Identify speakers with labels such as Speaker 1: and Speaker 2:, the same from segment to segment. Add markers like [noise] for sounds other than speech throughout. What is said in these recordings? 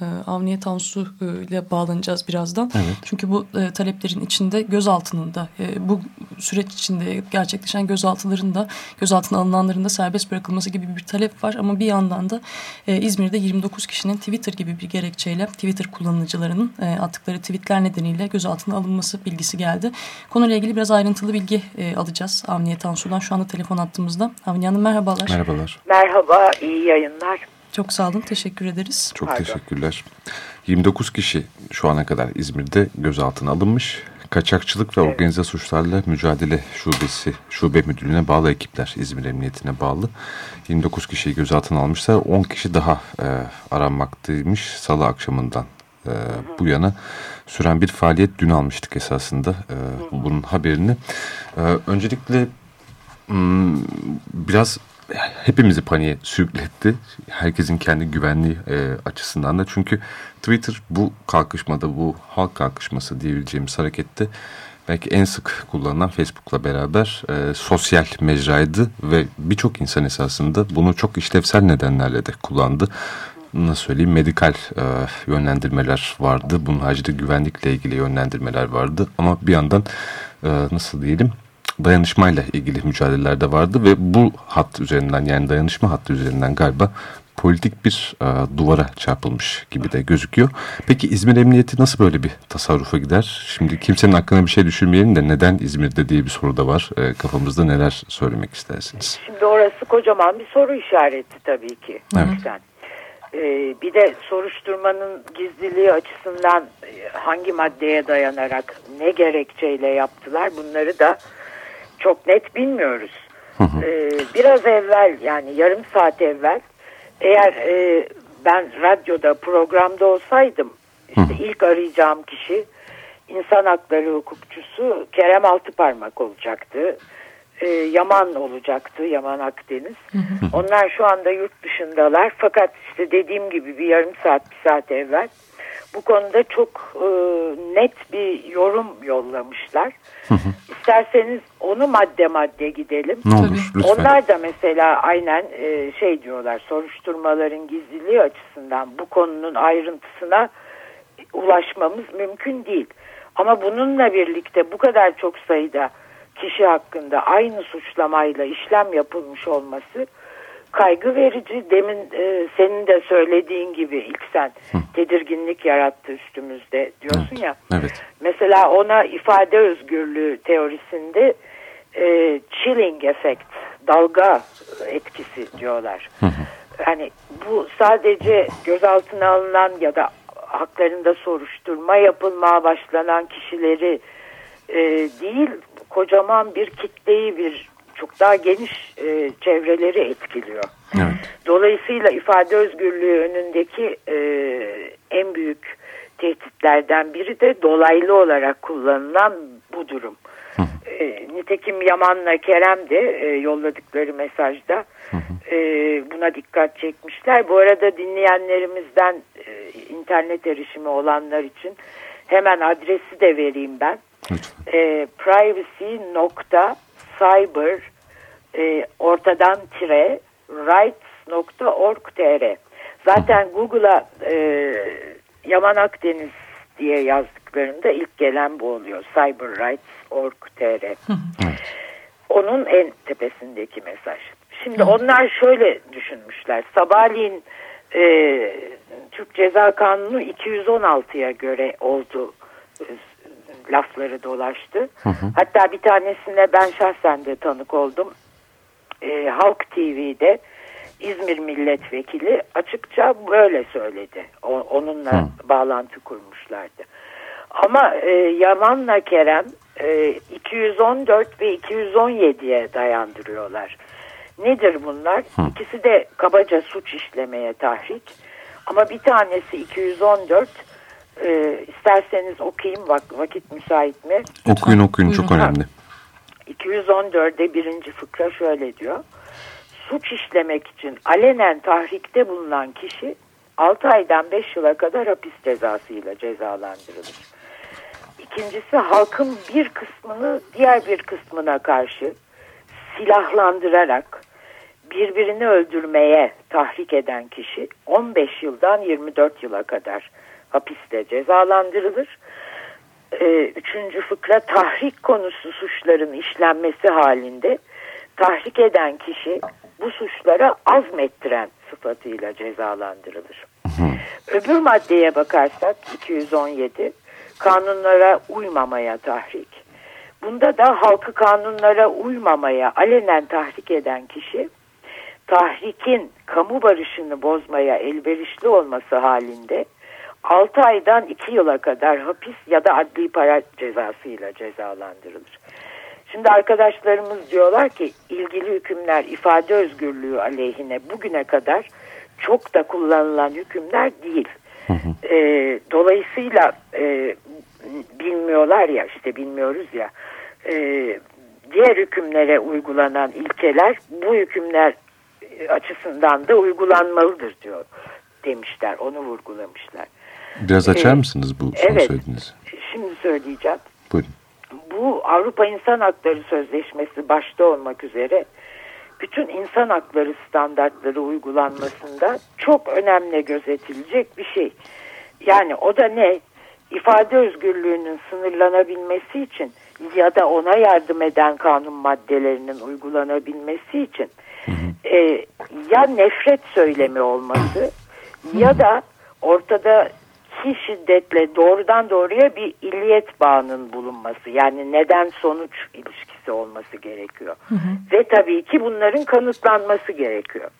Speaker 1: e, Avniye Tansu e, ile bağlanacağız birazdan. Evet. Çünkü bu e, taleplerin içinde gözaltının da e, bu süreç içinde gerçekleşen gözaltıların da gözaltına alınanların da serbest bırakılması gibi bir talep var. Ama bir yandan da İzmir'de 29 kişinin Twitter gibi bir gerekçeyle Twitter kullanıcılarının attıkları tweetler nedeniyle gözaltına alınması bilgisi geldi. Konuyla ilgili biraz ayrıntılı bilgi alacağız Avniye Tansu'dan. Şu anda telefon attığımızda. Avniye Hanım merhabalar.
Speaker 2: Merhabalar.
Speaker 3: Merhaba, iyi yayınlar.
Speaker 1: Çok sağ olun, teşekkür ederiz.
Speaker 2: Çok Pardon. teşekkürler. 29 kişi şu ana kadar İzmir'de gözaltına alınmış. Kaçakçılık ve evet. organize suçlarla mücadele şubesi, şube müdürlüğüne bağlı ekipler, İzmir Emniyetine bağlı. 29 kişiyi gözaltına almışlar. 10 kişi daha e, aranmaktaymış salı akşamından e, bu yana süren bir faaliyet dün almıştık esasında e, bunun haberini. E, öncelikle hmm, biraz hepimizi paniğe sürükletti. Herkesin kendi güvenliği e, açısından da. Çünkü Twitter bu kalkışmada, bu halk kalkışması diyebileceğimiz harekette belki en sık kullanılan Facebook'la beraber e, sosyal mecraydı ve birçok insan esasında bunu çok işlevsel nedenlerle de kullandı. Nasıl söyleyeyim medikal e, yönlendirmeler vardı. Bunun haricinde güvenlikle ilgili yönlendirmeler vardı. Ama bir yandan e, nasıl diyelim dayanışmayla ilgili mücadeleler de vardı ve bu hat üzerinden yani dayanışma hattı üzerinden galiba politik bir e, duvara çarpılmış gibi de gözüküyor. Peki İzmir Emniyeti nasıl böyle bir tasarrufa gider? Şimdi kimsenin aklına bir şey düşürmeyelim de neden İzmir'de diye bir soru da var. E, kafamızda neler söylemek istersiniz?
Speaker 3: Şimdi orası kocaman bir soru işareti tabii ki. Evet. Ee, bir de soruşturmanın gizliliği açısından e, hangi maddeye dayanarak ne gerekçeyle yaptılar bunları da çok net bilmiyoruz. Ee, biraz evvel yani yarım saat evvel eğer e, ben radyoda programda olsaydım işte ilk arayacağım kişi insan hakları hukukçusu Kerem Altıparmak olacaktı. Ee, Yaman olacaktı, Yaman Akdeniz. Onlar şu anda yurt dışındalar fakat işte dediğim gibi bir yarım saat, bir saat evvel bu konuda çok e, net bir yorum yollamışlar. Hı hı. İsterseniz onu madde madde gidelim.
Speaker 2: Ne olur lütfen.
Speaker 3: Onlar da mesela aynen e, şey diyorlar soruşturmaların gizliliği açısından bu konunun ayrıntısına ulaşmamız mümkün değil. Ama bununla birlikte bu kadar çok sayıda kişi hakkında aynı suçlamayla işlem yapılmış olması kaygı verici. Demin e, senin de söylediğin gibi ilk sen Hı. tedirginlik yarattı üstümüzde diyorsun
Speaker 2: evet.
Speaker 3: ya.
Speaker 2: Evet.
Speaker 3: Mesela ona ifade özgürlüğü teorisinde e, chilling effect, dalga etkisi diyorlar. Hı Yani bu sadece gözaltına alınan ya da haklarında soruşturma yapılmaya başlanan kişileri e, değil kocaman bir kitleyi bir çok daha geniş e, çevreleri etkiliyor. Evet. Dolayısıyla ifade özgürlüğü önündeki e, en büyük tehditlerden biri de dolaylı olarak kullanılan bu durum. E, nitekim Yaman'la Kerem de e, yolladıkları mesajda e, buna dikkat çekmişler. Bu arada dinleyenlerimizden e, internet erişimi olanlar için hemen adresi de vereyim ben. E, privacy.cyber e, ortadan tire rights.org.tr Zaten Google'a e, Yaman Akdeniz diye yazdıklarında ilk gelen bu oluyor. cyberrights.org.tr Onun en tepesindeki mesaj. Şimdi onlar şöyle düşünmüşler. Sabahleyin e, Türk Ceza Kanunu 216'ya göre oldu lafları dolaştı. Hı hı. Hatta bir tanesine ben şahsen de tanık oldum. E, Halk TV'de İzmir milletvekili açıkça böyle söyledi. O, onunla hı. bağlantı kurmuşlardı. Ama e, Yaman'la Kerem e, 214 ve 217'ye dayandırıyorlar. Nedir bunlar? Hı. İkisi de kabaca suç işlemeye tahrik. Ama bir tanesi 214 e, isterseniz okuyayım vak vakit müsait mi?
Speaker 2: Okuyun okuyun çok önemli.
Speaker 3: 214'de birinci fıkra şöyle diyor. Suç işlemek için alenen tahrikte bulunan kişi 6 aydan 5 yıla kadar hapis cezasıyla cezalandırılır. İkincisi halkın bir kısmını diğer bir kısmına karşı silahlandırarak birbirini öldürmeye tahrik eden kişi 15 yıldan 24 yıla kadar hapiste cezalandırılır. Ee, üçüncü fıkra tahrik konusu suçların işlenmesi halinde tahrik eden kişi bu suçlara azmettiren sıfatıyla cezalandırılır. Öbür maddeye bakarsak 217 kanunlara uymamaya tahrik. Bunda da halkı kanunlara uymamaya alenen tahrik eden kişi tahrikin kamu barışını bozmaya elverişli olması halinde 6 aydan 2 yıla kadar hapis ya da adli para cezasıyla cezalandırılır. Şimdi arkadaşlarımız diyorlar ki ilgili hükümler ifade özgürlüğü aleyhine bugüne kadar çok da kullanılan hükümler değil. Hı hı. E, dolayısıyla e, bilmiyorlar ya işte bilmiyoruz ya e, diğer hükümlere uygulanan ilkeler bu hükümler açısından da uygulanmalıdır diyor demişler onu vurgulamışlar.
Speaker 2: Biraz açar ee, mısınız bu son evet, söylediğinizi?
Speaker 3: Şimdi söyleyeceğim.
Speaker 2: Buyurun.
Speaker 3: Bu Avrupa İnsan Hakları Sözleşmesi başta olmak üzere bütün insan hakları standartları uygulanmasında çok önemli gözetilecek bir şey. Yani o da ne? İfade özgürlüğünün sınırlanabilmesi için ya da ona yardım eden kanun maddelerinin uygulanabilmesi için e, ya nefret söylemi olması ya da ortada ki şiddetle doğrudan doğruya bir illiyet bağının bulunması yani neden sonuç ilişkisi olması gerekiyor. Hı hı. Ve tabii ki bunların kanıtlanması gerekiyor.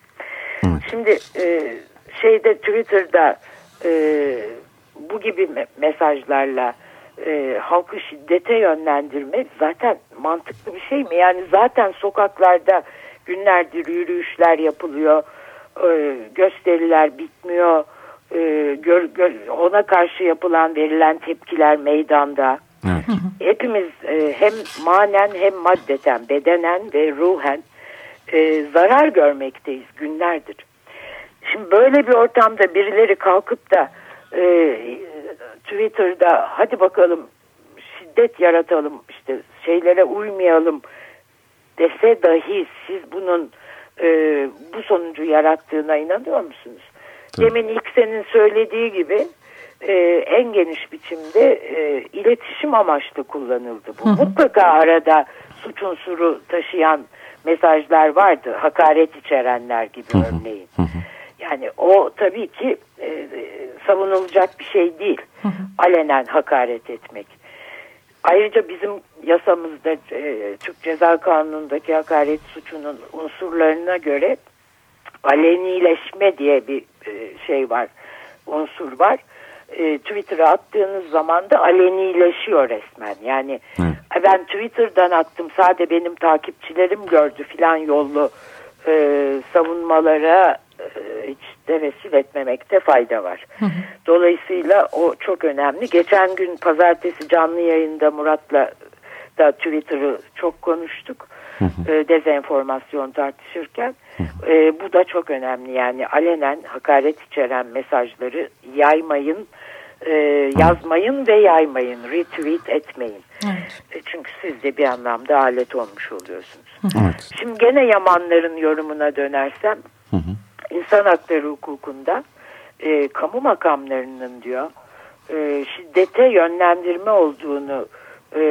Speaker 3: Hı. Şimdi e, şeyde Twitter'da e, bu gibi me mesajlarla e, halkı şiddete yönlendirmek zaten mantıklı bir şey mi? Yani zaten sokaklarda günlerdir yürüyüşler yapılıyor, e, gösteriler bitmiyor e, gör, gör, ona karşı yapılan verilen tepkiler meydanda. Evet. Hepimiz e, hem manen hem maddeten, bedenen ve ruhen e, zarar görmekteyiz günlerdir. Şimdi böyle bir ortamda birileri kalkıp da e, Twitter'da hadi bakalım şiddet yaratalım işte şeylere uymayalım dese dahi siz bunun e, bu sonucu yarattığına inanıyor musunuz? Demin ilk senin söylediği gibi e, en geniş biçimde e, iletişim amaçlı kullanıldı bu. Hı hı. Mutlaka arada suç unsuru taşıyan mesajlar vardı. Hakaret içerenler gibi hı hı. örneğin. Hı hı. Yani o tabii ki e, savunulacak bir şey değil. Hı hı. Alenen hakaret etmek. Ayrıca bizim yasamızda e, Türk Ceza Kanunu'ndaki hakaret suçunun unsurlarına göre alenileşme diye bir e, şey var, unsur var. E, Twitter'a attığınız zaman da alenileşiyor resmen. Yani Hı. ben Twitter'dan attım sadece benim takipçilerim gördü filan yollu e, savunmalara e, hiç tevessül etmemekte fayda var. Hı. Dolayısıyla o çok önemli. Geçen gün pazartesi canlı yayında Murat'la da Twitter'ı çok konuştuk. E, dezenformasyon tartışırken. E, bu da çok önemli yani alenen hakaret içeren mesajları yaymayın, e, yazmayın ve yaymayın, retweet etmeyin. Evet. E, çünkü siz de bir anlamda alet olmuş oluyorsunuz. Evet. Şimdi gene Yamanların yorumuna dönersem, hı hı. insan hakları hukukunda e, kamu makamlarının diyor e, şiddete yönlendirme olduğunu e,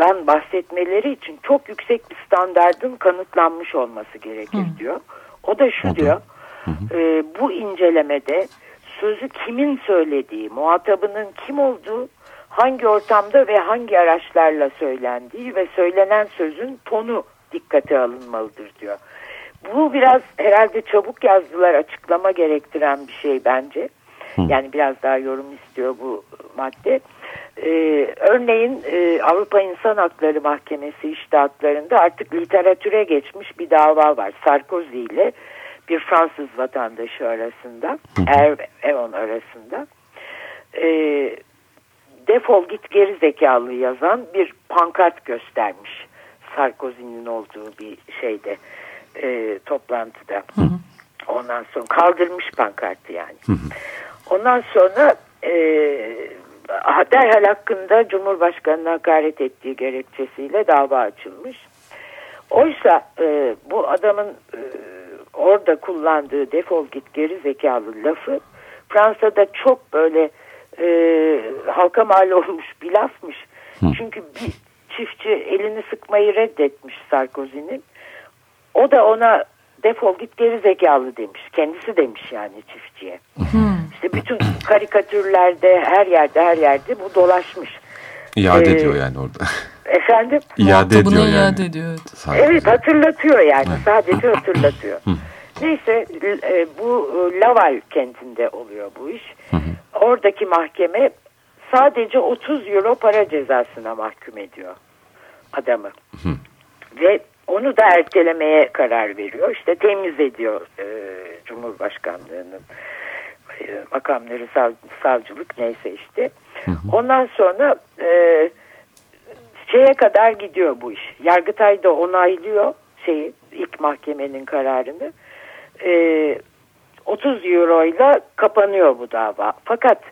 Speaker 3: dan bahsetmeleri için çok yüksek bir standardın kanıtlanmış olması gerekir Hı. diyor. O da şu Hı. diyor, E, bu incelemede sözü kimin söylediği, muhatabının kim olduğu, hangi ortamda ve hangi araçlarla söylendiği ve söylenen sözün tonu dikkate alınmalıdır diyor. Bu biraz herhalde çabuk yazdılar açıklama gerektiren bir şey bence. Yani biraz daha yorum istiyor bu madde. Ee, örneğin e, Avrupa İnsan Hakları Mahkemesi iştahatlarında artık literatüre geçmiş bir dava var. Sarkozy ile bir Fransız vatandaşı arasında, Er, Eon arasında. Ee, defol git geri zekalı yazan bir pankart göstermiş. Sarkozy'nin olduğu bir şeyde e, toplantıda. Hı hı. Ondan sonra kaldırmış pankartı yani. Hı hı. Ondan sonra e, derhal hakkında Cumhurbaşkanı'na hakaret ettiği gerekçesiyle dava açılmış. Oysa e, bu adamın e, orada kullandığı defol git geri zekalı lafı Fransa'da çok böyle e, halka mal [laughs] olmuş bir lafmış. Hı. Çünkü bir çiftçi elini sıkmayı reddetmiş Sarkozy'nin. O da ona defol git geri zekalı demiş. Kendisi demiş yani çiftçiye. Hmm. İşte bütün karikatürlerde her yerde her yerde bu dolaşmış.
Speaker 2: İade ee, ediyor yani orada.
Speaker 3: Efendim? [laughs]
Speaker 2: İade ediyor yani.
Speaker 1: iade ediyor.
Speaker 3: Evet, evet hatırlatıyor yani. Sadece hatırlatıyor. Neyse e, bu e, Laval kentinde oluyor bu iş. Oradaki mahkeme sadece 30 euro para cezasına mahkum ediyor adamı. Ve onu da ertelemeye karar veriyor. İşte temiz ediyor e, Cumhurbaşkanlığının e, makamları sav, savcılık neyse işte. Ondan sonra e, şeye kadar gidiyor bu iş. Yargıtay da onaylıyor şeyi ilk mahkemenin kararını. E, 30 euro ile kapanıyor bu dava. Fakat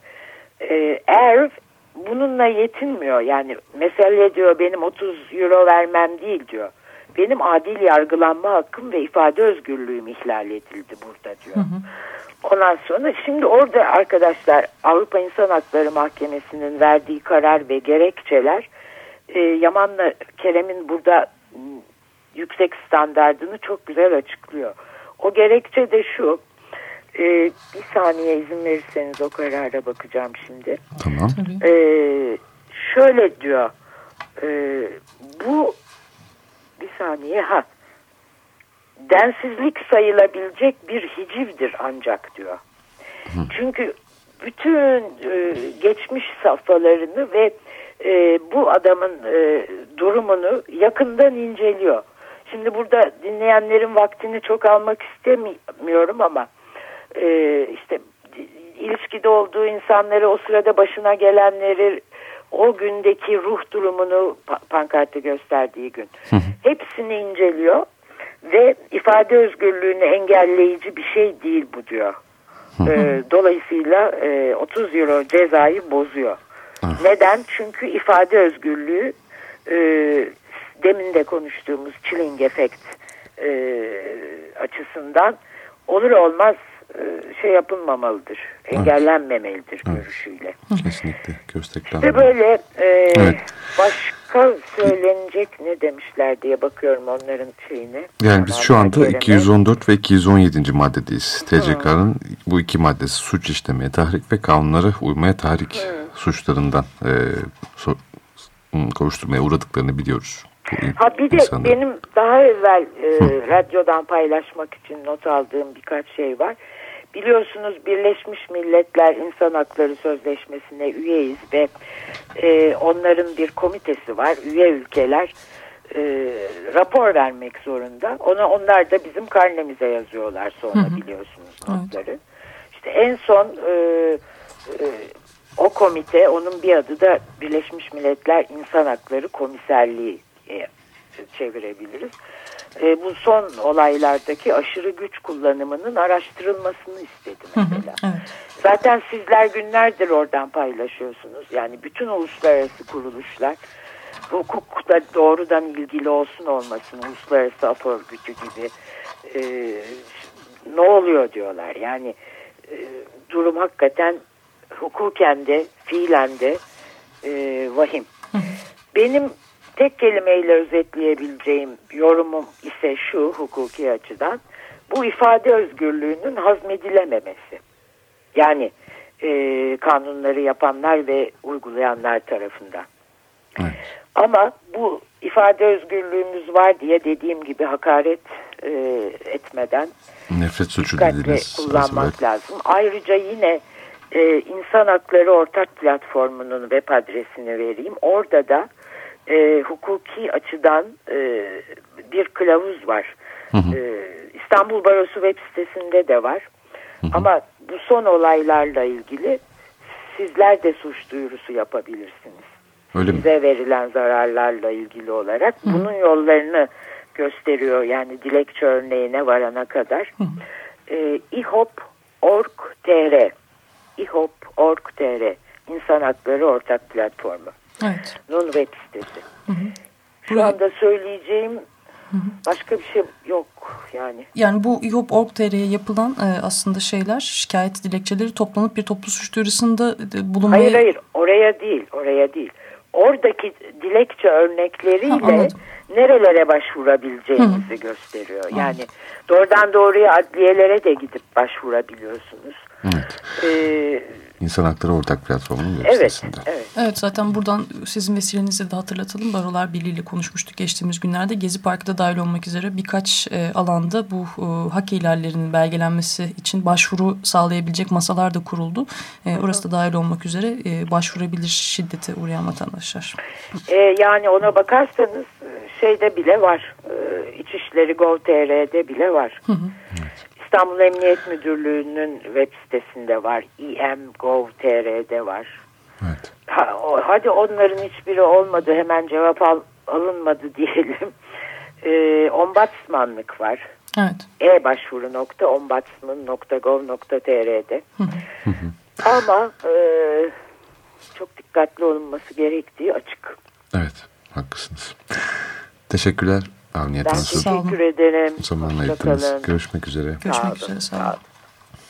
Speaker 3: e, Erv bununla yetinmiyor. Yani mesele diyor benim 30 euro vermem değil diyor. Benim adil yargılanma hakkım ve ifade özgürlüğüm ihlal edildi burada diyor. Hı hı. Ondan sonra şimdi orada arkadaşlar Avrupa İnsan Hakları Mahkemesi'nin verdiği karar ve gerekçeler e, Yaman'la Kerem'in burada yüksek standardını çok güzel açıklıyor. O gerekçe de şu e, bir saniye izin verirseniz o karara bakacağım şimdi.
Speaker 2: Tamam.
Speaker 3: E, şöyle diyor e, bu bir saniye ha densizlik sayılabilecek bir hicivdir ancak diyor. Hı. Çünkü bütün e, geçmiş safhalarını ve e, bu adamın e, durumunu yakından inceliyor. Şimdi burada dinleyenlerin vaktini çok almak istemiyorum ama e, işte ilişkide olduğu insanları o sırada başına gelenleri o gündeki ruh durumunu pankartı gösterdiği gün hepsini inceliyor ve ifade özgürlüğünü engelleyici bir şey değil bu diyor. E, dolayısıyla e, 30 euro cezayı bozuyor. Neden? Çünkü ifade özgürlüğü e, demin de konuştuğumuz chilling efekt e, açısından olur olmaz şey yapılmamalıdır. Engellenmemelidir evet. görüşüyle.
Speaker 2: Kesinlikle. Kösteklenmeli.
Speaker 3: İşte böyle e, evet. başka söylenecek ne demişler diye bakıyorum onların şeyine.
Speaker 2: Yani biz şu anda 214 ve 217. maddedeyiz. TCK'nın bu iki maddesi suç işlemeye tahrik ve kanunlara uymaya tahrik Hı. suçlarından e, so, kovuşturmaya uğradıklarını biliyoruz.
Speaker 3: Ha bir de insanları. benim daha evvel e, radyodan paylaşmak için not aldığım birkaç şey var. Biliyorsunuz Birleşmiş Milletler İnsan Hakları Sözleşmesi'ne üyeyiz ve e, onların bir komitesi var. Üye ülkeler e, rapor vermek zorunda. Ona onlar da bizim karnemize yazıyorlar sonra biliyorsunuz notları. Evet. İşte en son e, e, o komite onun bir adı da Birleşmiş Milletler İnsan Hakları Komiserliği e, çevirebiliriz. E, bu son olaylardaki aşırı güç kullanımının araştırılmasını istedi mesela. Hı hı, evet. Zaten sizler günlerdir oradan paylaşıyorsunuz. Yani bütün uluslararası kuruluşlar hukukla doğrudan ilgili olsun olmasın uluslararası af örgütü gibi e, ne oluyor diyorlar. Yani e, durum hakikaten hukuken de fiilen de e, vahim. Benim tek kelimeyle özetleyebileceğim yorumum ise şu hukuki açıdan bu ifade özgürlüğünün hazmedilememesi. Yani e, kanunları yapanlar ve uygulayanlar tarafından. Evet. Ama bu ifade özgürlüğümüz var diye dediğim gibi hakaret e, etmeden
Speaker 2: nefret suçu
Speaker 3: kullanmak evet. lazım. Ayrıca yine e, insan hakları ortak platformunun web adresini vereyim. Orada da e, hukuki açıdan e, bir kılavuz var. Hı hı. E, İstanbul Barosu web sitesinde de var. Hı hı. Ama bu son olaylarla ilgili sizler de suç duyurusu yapabilirsiniz. Öyle Size mi? verilen zararlarla ilgili olarak hı. bunun yollarını gösteriyor. Yani dilekçe örneğine varana kadar. Hı hı. E, ihop.org.tr ihop.org.tr İnsan Hakları Ortak Platformu. Evet. Nun web sitesi. Hı hı. Şu anda söyleyeceğim Başka bir şey yok yani.
Speaker 1: Yani bu İHOP.org.tr'ye yapılan e, aslında şeyler, şikayet dilekçeleri toplanıp bir toplu suç duyurusunda e, bulunmaya...
Speaker 3: Hayır hayır oraya değil, oraya değil. Oradaki dilekçe örnekleriyle ha, nerelere başvurabileceğinizi Hı. gösteriyor. Yani doğrudan doğruya adliyelere de gidip başvurabiliyorsunuz.
Speaker 2: Evet. Ee, İnsan Hakları Ortak Platformu'nun web evet, sitesinde.
Speaker 1: Evet. evet zaten buradan sizin vesilenizle de hatırlatalım. Barolar Birliği ile konuşmuştuk geçtiğimiz günlerde. Gezi Parkı'da dahil olmak üzere birkaç e, alanda bu e, hak ihlallerinin belgelenmesi için başvuru sağlayabilecek masalar da kuruldu. E, orası da dahil olmak üzere e, başvurabilir şiddete uğrayan vatandaşlar.
Speaker 3: E, yani ona bakarsanız şeyde bile var. E, İçişleri Gov.tr'de bile var. Hı hı. İstanbul Emniyet Müdürlüğü'nün web sitesinde var. imgov.tr'de var. Evet. Ha, o, hadi onların hiçbiri olmadı hemen cevap al, alınmadı [laughs] diyelim. Ee, ombudsmanlık var. Evet. e-başvuru.ombudsman.gov.tr'de Ama e, çok dikkatli olunması gerektiği açık.
Speaker 2: Evet, haklısınız. Teşekkürler.
Speaker 3: Avniyet Ben teşekkür ederim.
Speaker 2: Zamanla Görüşmek üzere.
Speaker 1: Görüşmek üzere. Sağ olun.